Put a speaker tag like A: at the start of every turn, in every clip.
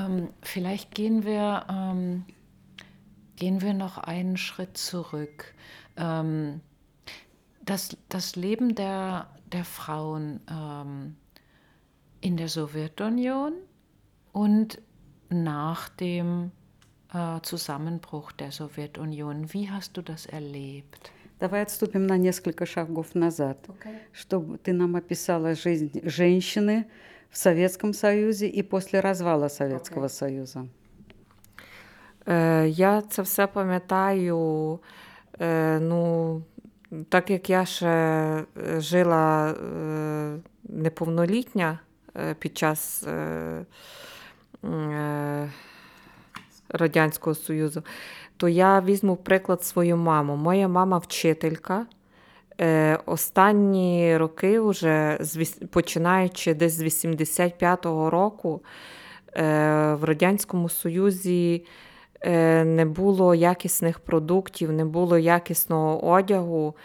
A: Ähm, vielleicht gehen wir, ähm, gehen wir noch einen Schritt zurück. Ähm, das, das Leben der, der Frauen ähm, in der Sowjetunion und nach dem äh, Zusammenbruch der Sowjetunion. Wie hast du das erlebt?
B: Давай отступим на несколько шагов назад, okay. чтобы ты нам описала жизнь женщины в Советском Союзе и после развала Советского okay. Союза.
C: Е, Я це все пам'ятаю. Е, ну, так як я ще е, жила е, неповнолітня під час Радянського Союзу, то я візьму приклад свою маму. Моя мама вчителька. Е, Останні роки, вже починаючи десь з 85-го року, е, в Радянському Союзі е, не було якісних продуктів, не було якісного одягу,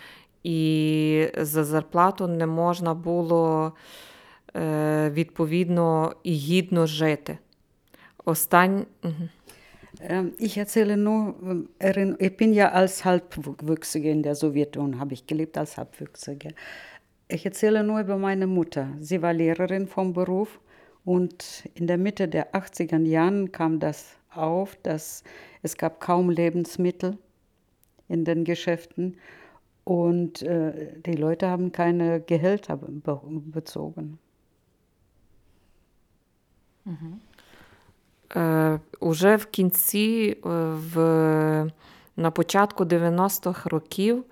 C: і за зарплату не можна було відповідно і гідно жити. Остань...
B: Ähm, ich erzähle nur, ich bin ja als Halbwüchsige in der Sowjetunion, habe ich gelebt als Halbwüchsige. Ich erzähle nur über meine Mutter. Sie war Lehrerin vom Beruf und in der Mitte der 80er Jahren kam das auf, dass es gab kaum Lebensmittel in den Geschäften und äh, die Leute haben keine Gehälter bezogen.
C: Mhm. Е, Уже в кінці, е, в, на початку 90-х років,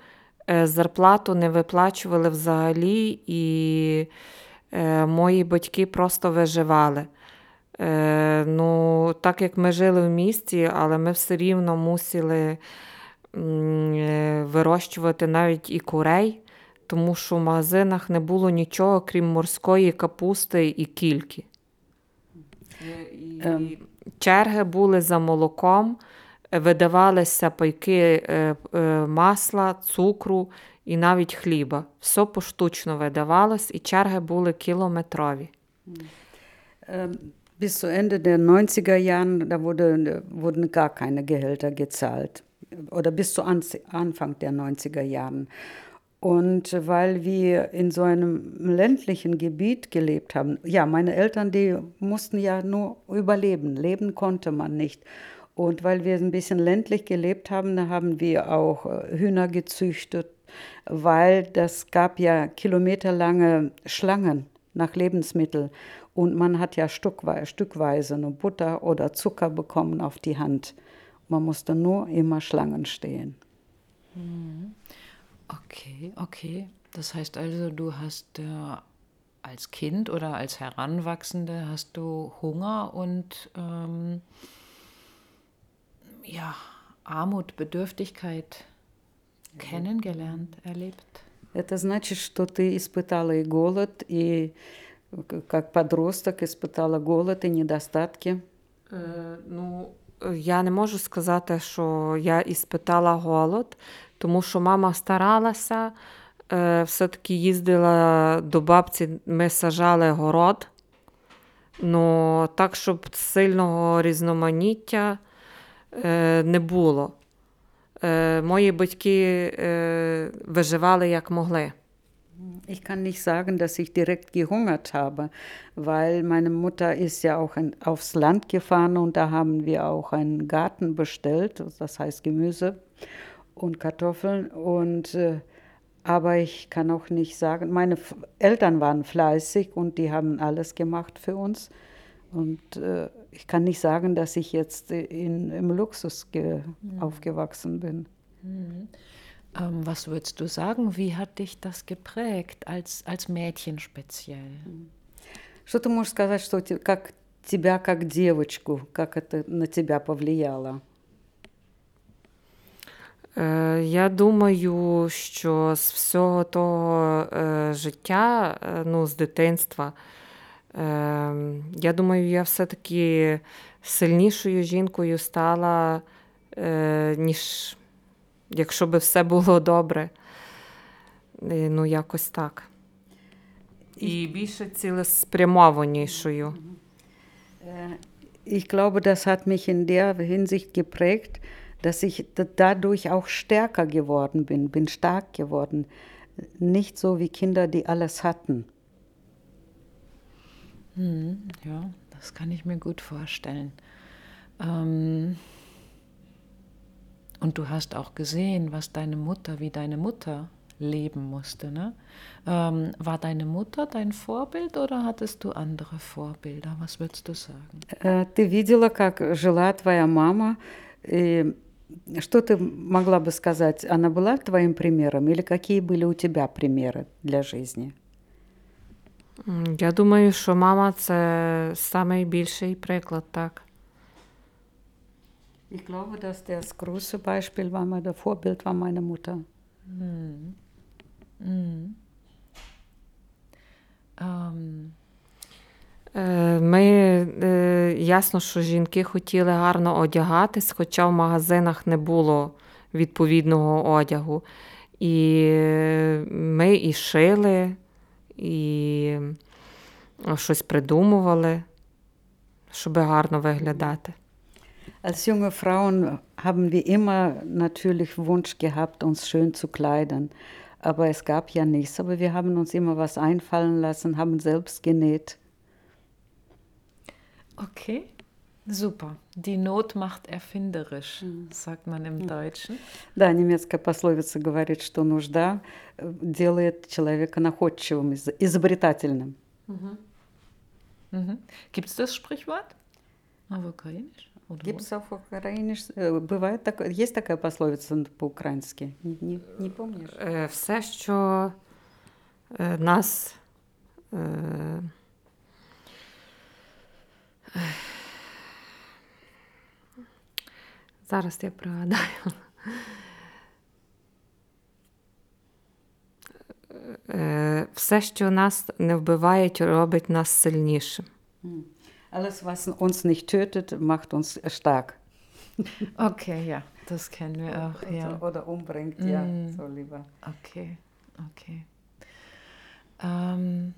C: е, зарплату не виплачували взагалі, і мої батьки просто виживали. Ну, Так як ми жили в місті, але ми все рівно мусили вирощувати навіть і курей, тому що в магазинах не було нічого, крім морської капусти і кільки. І ем. Черги були за молоком, видавалися пайки масла, цукру і навіть хліба. Все поштучно видавалось, і черги були кілометрові.
B: Bis zu Ende der 90er Jahren, da wurde, wurden gar keine Gehälter gezahlt. Oder bis zu Anfang der 90er Jahren. Und weil wir in so einem ländlichen Gebiet gelebt haben, ja, meine Eltern, die mussten ja nur überleben. Leben konnte man nicht. Und weil wir ein bisschen ländlich gelebt haben, da haben wir auch äh, Hühner gezüchtet, weil das gab ja kilometerlange Schlangen nach Lebensmitteln. Und man hat ja stückweise, nur Butter oder Zucker bekommen auf die Hand. Man musste nur immer Schlangen stehen.
A: Mhm. Okay, okay. Das heißt also, du hast äh, als Kind oder als Heranwachsende hast du Hunger und ähm, ja, Armut, Bedürftigkeit kennengelernt, erlebt.
B: Это значит, что ты испытала и голод, и как подросток испытала голод и недостатки.
C: Е, ну, я не можу сказати, що я іспитала голод, Тому що мама старалася, е, все-таки їздила до бабці, ми сажали город. Ну, так, щоб сильного різноманіття е, не було. Е, мої батьки виживали як могли.
B: Ich kann nicht sagen, dass ich direkt gehungert habe, weil meine Mutter ist ja auch ein, aufs Land gefahren und da haben wir auch einen Garten bestellt, das heißt Gemüse und Kartoffeln. Und, äh, aber ich kann auch nicht sagen, meine Eltern waren fleißig und die haben alles gemacht für uns. Und äh, ich kann nicht sagen, dass ich jetzt in, im Luxus mhm. aufgewachsen bin.
A: Mhm. Ähm, was würdest du sagen, wie hat dich das geprägt, als, als Mädchen speziell?
B: Что ты можешь сказать, что как тебя как девочку, как это на тебя повлияло?
C: Е, я думаю, що з всього того е, життя, е, ну, з дитинства, я думаю, я все-таки сильнішою жінкою стала, ніж якщо би все було добре. Ну, якось так. І більше цілеспрямованішою.
B: ich glaube, das hat mich in der Hinsicht geprägt, dass ich dadurch auch stärker geworden bin, bin stark geworden. Nicht so wie Kinder, die alles hatten.
A: Hm, ja, das kann ich mir gut vorstellen. Ähm und du hast auch gesehen, was deine Mutter, wie deine Mutter leben musste. Ne? Ähm, war deine Mutter dein Vorbild oder hattest du andere Vorbilder? Was würdest du sagen?
B: Ты видела, как жила твоя мама. И что ты могла бы сказать? Она была твоим примером или какие были у тебя примеры для жизни?
C: Я думаю, що мама це найбільший приклад, так.
B: Ich glaube, dass das große Beispiel war, mein Vorbild war meine Mutter.
A: Mhm. Mhm. Um.
C: Ми ясно, що жінки хотіли гарно одягатись, хоча в магазинах не було відповідного одягу. І ми і шили, і щось придумували, щоб гарно виглядати.
B: Als junge Frauen haben wir immer natürlich Wunsch gehabt, uns schön zu kleiden. Aber es gab ja nichts. Aber wir haben uns immer was einfallen lassen, haben selbst genäht.
A: Okay, super. Die Not macht erfinderisch, sagt man im Deutschen.
B: Да, немецкая пословица говорит, что нужда делает человека находчивым, изобретательным.
A: Mhm. Mhm. Gibt es das Sprichwort auf Ukrainisch?
B: Gibt es auf Ukrainisch? Бывает так, есть такая пословица по-украински? Не, не помнишь?
C: Все, що нас Зараз я пригадаю. Все, що нас не вбиває, робить нас сильнішим.
B: Alles, was uns nicht tötet, macht uns stark.
A: Okay, ja, das kennen wir auch. Ja.
B: Oder umbringt, ja, so lieber.
A: Okay, okay. Ähm,